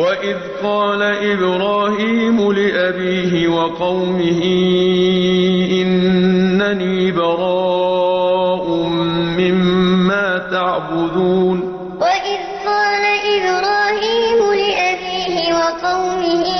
وَإِذْ قَالَ إِبْرَاهِيمُ لِأَبِيهِ وَقَوْمِهِ إِنَّنِي بَرَاءٌ مِّمَّا تَعْبُدُونَ وَإِذْ قَالَ إِبْرَاهِيمُ لِأَبِيهِ وَقَوْمِهِ